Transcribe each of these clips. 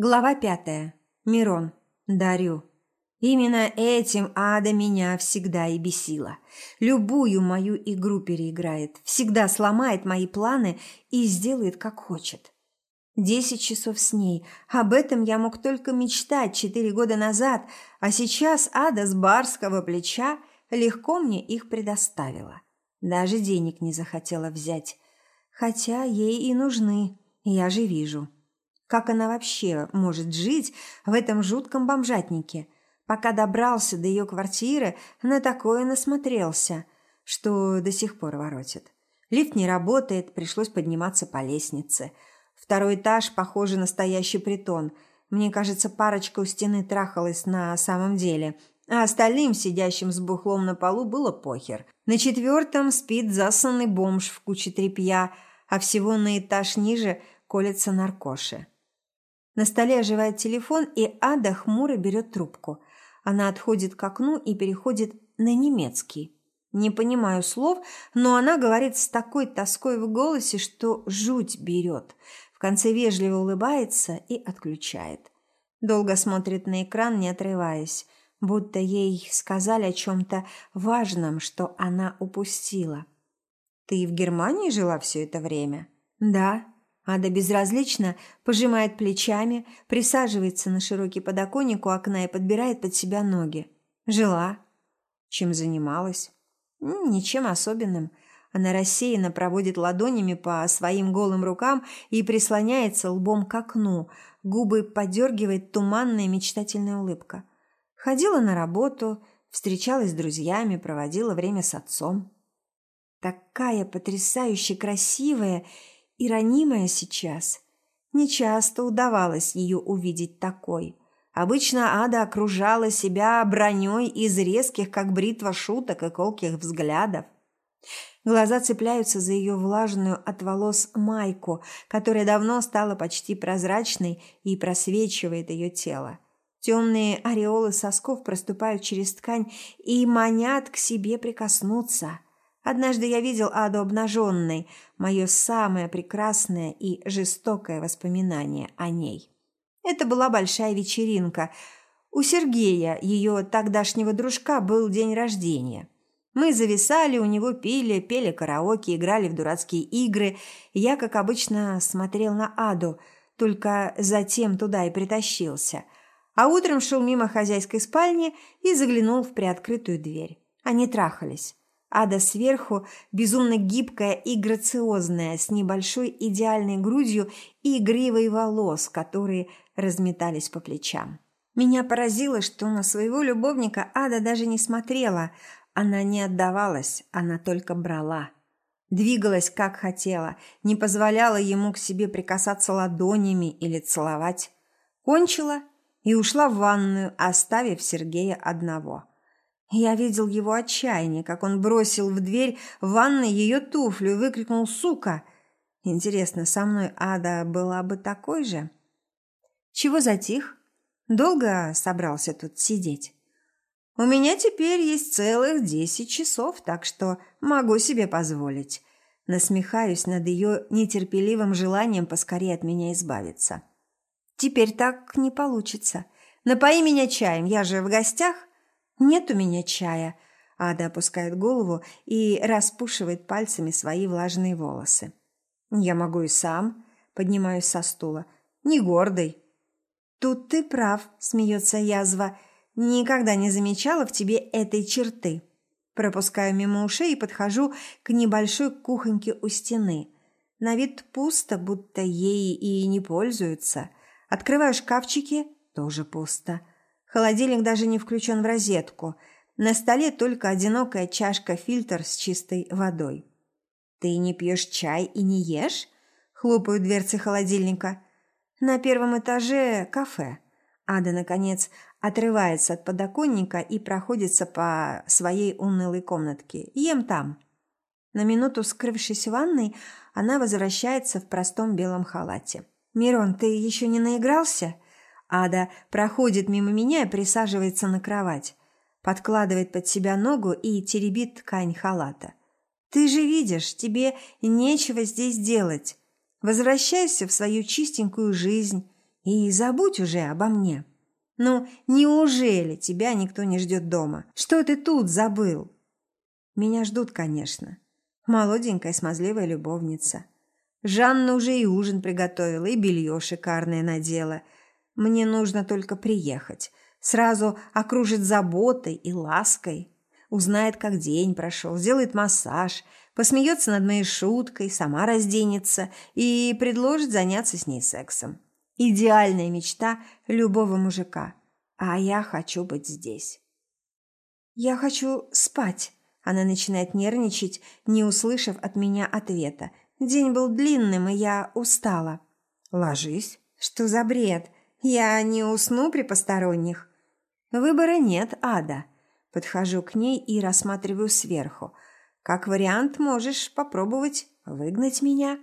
Глава пятая. Мирон. Дарю. Именно этим ада меня всегда и бесила. Любую мою игру переиграет, всегда сломает мои планы и сделает, как хочет. Десять часов с ней. Об этом я мог только мечтать четыре года назад, а сейчас ада с барского плеча легко мне их предоставила. Даже денег не захотела взять. Хотя ей и нужны, я же вижу. Как она вообще может жить в этом жутком бомжатнике? Пока добрался до ее квартиры, на такое насмотрелся, что до сих пор воротит. Лифт не работает, пришлось подниматься по лестнице. Второй этаж, похоже, настоящий притон. Мне кажется, парочка у стены трахалась на самом деле, а остальным, сидящим с бухлом на полу, было похер. На четвертом спит засанный бомж в куче тряпья, а всего на этаж ниже колется наркоши. На столе оживает телефон, и Ада хмуро берет трубку. Она отходит к окну и переходит на немецкий. Не понимаю слов, но она говорит с такой тоской в голосе, что жуть берет. В конце вежливо улыбается и отключает. Долго смотрит на экран, не отрываясь, будто ей сказали о чем-то важном, что она упустила. «Ты в Германии жила все это время?» «Да», Ада безразлично пожимает плечами, присаживается на широкий подоконник у окна и подбирает под себя ноги. Жила. Чем занималась? Ничем особенным. Она рассеянно проводит ладонями по своим голым рукам и прислоняется лбом к окну. Губы подергивает туманная мечтательная улыбка. Ходила на работу, встречалась с друзьями, проводила время с отцом. Такая потрясающе красивая и ранимая сейчас. Нечасто удавалось ее увидеть такой. Обычно Ада окружала себя броней из резких, как бритва шуток и колких взглядов. Глаза цепляются за ее влажную от волос майку, которая давно стала почти прозрачной и просвечивает ее тело. Темные ореолы сосков проступают через ткань и манят к себе прикоснуться – Однажды я видел Аду обнаженной, мое самое прекрасное и жестокое воспоминание о ней. Это была большая вечеринка. У Сергея, ее тогдашнего дружка, был день рождения. Мы зависали, у него пили, пели караоке, играли в дурацкие игры. Я, как обычно, смотрел на Аду, только затем туда и притащился. А утром шел мимо хозяйской спальни и заглянул в приоткрытую дверь. Они трахались. Ада сверху безумно гибкая и грациозная, с небольшой идеальной грудью и гривой волос, которые разметались по плечам. Меня поразило, что на своего любовника Ада даже не смотрела. Она не отдавалась, она только брала. Двигалась, как хотела, не позволяла ему к себе прикасаться ладонями или целовать. Кончила и ушла в ванную, оставив Сергея одного. Я видел его отчаяние, как он бросил в дверь ванной ее туфлю и выкрикнул «Сука!». Интересно, со мной Ада была бы такой же? Чего затих? Долго собрался тут сидеть? У меня теперь есть целых десять часов, так что могу себе позволить. Насмехаюсь над ее нетерпеливым желанием поскорее от меня избавиться. Теперь так не получится. Напои меня чаем, я же в гостях. «Нет у меня чая», – Ада опускает голову и распушивает пальцами свои влажные волосы. «Я могу и сам», – поднимаюсь со стула. «Не гордый». «Тут ты прав», – смеется язва. «Никогда не замечала в тебе этой черты». Пропускаю мимо ушей и подхожу к небольшой кухоньке у стены. На вид пусто, будто ей и не пользуются. Открываю шкафчики – тоже пусто. Холодильник даже не включен в розетку. На столе только одинокая чашка-фильтр с чистой водой. «Ты не пьешь чай и не ешь?» Хлопают дверцы холодильника. «На первом этаже кафе». Ада, наконец, отрывается от подоконника и проходится по своей унылой комнатке. «Ем там». На минуту скрывшись в ванной, она возвращается в простом белом халате. «Мирон, ты еще не наигрался?» Ада проходит мимо меня и присаживается на кровать. Подкладывает под себя ногу и теребит ткань халата. «Ты же видишь, тебе нечего здесь делать. Возвращайся в свою чистенькую жизнь. и забудь уже обо мне. Ну, неужели тебя никто не ждет дома? Что ты тут забыл? Меня ждут, конечно. Молоденькая смазливая любовница. Жанна уже и ужин приготовила, и белье шикарное надела. Мне нужно только приехать. Сразу окружит заботой и лаской. Узнает, как день прошел, сделает массаж, посмеется над моей шуткой, сама разденется и предложит заняться с ней сексом. Идеальная мечта любого мужика. А я хочу быть здесь. Я хочу спать. Она начинает нервничать, не услышав от меня ответа. День был длинным, и я устала. Ложись. Что за бред? Я не усну при посторонних. Выбора нет, Ада. Подхожу к ней и рассматриваю сверху. Как вариант, можешь попробовать выгнать меня.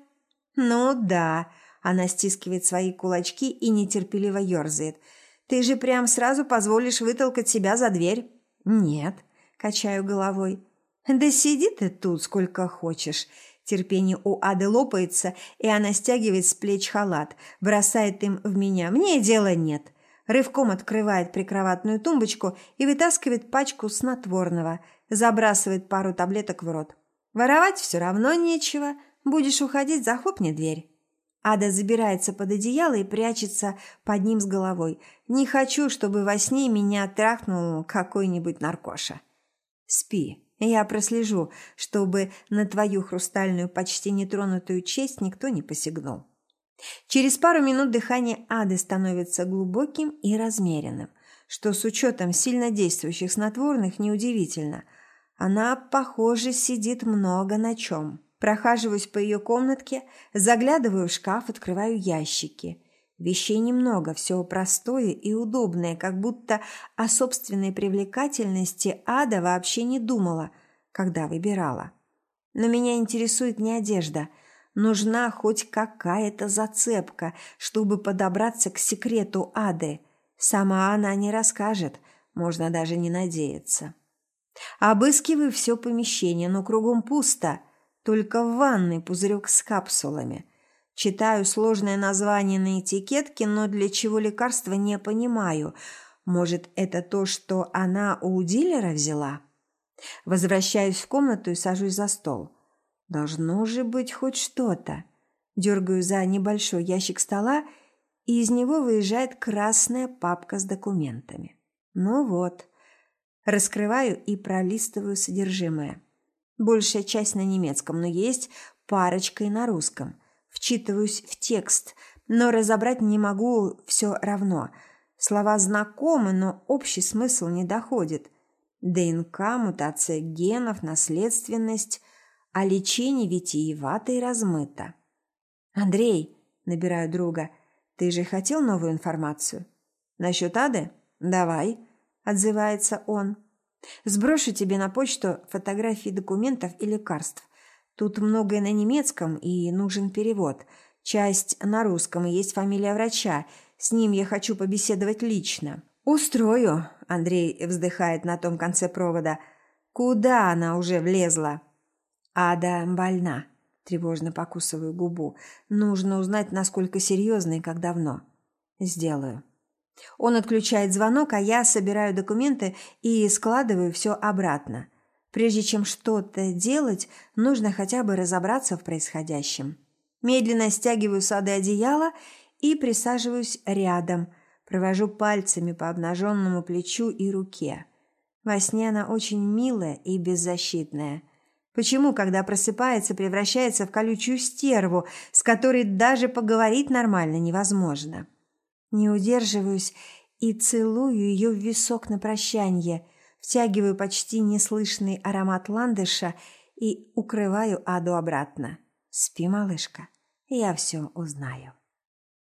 Ну да, она стискивает свои кулачки и нетерпеливо ерзает. «Ты же прям сразу позволишь вытолкать себя за дверь?» «Нет», – качаю головой. «Да сиди ты тут сколько хочешь». Терпение у Ады лопается, и она стягивает с плеч халат, бросает им в меня. Мне дела нет. Рывком открывает прикроватную тумбочку и вытаскивает пачку снотворного, забрасывает пару таблеток в рот. Воровать все равно нечего. Будешь уходить, захлопни дверь. Ада забирается под одеяло и прячется под ним с головой. Не хочу, чтобы во сне меня трахнул какой-нибудь наркоша. Спи. Я прослежу, чтобы на твою хрустальную, почти нетронутую честь никто не посягнул. Через пару минут дыхание Ады становится глубоким и размеренным, что с учетом сильно действующих снотворных неудивительно. Она, похоже, сидит много на чем. Прохаживаюсь по ее комнатке, заглядываю в шкаф, открываю ящики. Вещей немного, все простое и удобное, как будто о собственной привлекательности Ада вообще не думала, когда выбирала. Но меня интересует не одежда. Нужна хоть какая-то зацепка, чтобы подобраться к секрету Ады. Сама она не расскажет, можно даже не надеяться. Обыскиваю все помещение, но кругом пусто – только в ванной пузырек с капсулами. Читаю сложное название на этикетке, но для чего лекарства не понимаю. Может, это то, что она у дилера взяла? Возвращаюсь в комнату и сажусь за стол. Должно же быть хоть что-то. Дергаю за небольшой ящик стола, и из него выезжает красная папка с документами. Ну вот. Раскрываю и пролистываю содержимое. Большая часть на немецком, но есть парочка и на русском. Вчитываюсь в текст, но разобрать не могу все равно. Слова знакомы, но общий смысл не доходит. ДНК, мутация генов, наследственность, а лечение витиевато и размыто. «Андрей», – набираю друга, – «ты же хотел новую информацию?» «Насчет Ады? Давай», – отзывается он. Сброшу тебе на почту фотографии документов и лекарств. Тут многое на немецком и нужен перевод. Часть на русском и есть фамилия врача. С ним я хочу побеседовать лично. Устрою, Андрей вздыхает на том конце провода. Куда она уже влезла? Ада больна. Тревожно покусываю губу. Нужно узнать, насколько серьезно и как давно. Сделаю. Он отключает звонок, а я собираю документы и складываю все обратно. Прежде чем что-то делать, нужно хотя бы разобраться в происходящем. Медленно стягиваю с Ады одеяло и присаживаюсь рядом, провожу пальцами по обнаженному плечу и руке. Во сне она очень милая и беззащитная. Почему, когда просыпается, превращается в колючую стерву, с которой даже поговорить нормально невозможно?» Не удерживаюсь и целую ее в висок на прощанье, втягиваю почти неслышный аромат ландыша и укрываю Аду обратно. Спи, малышка, я все узнаю.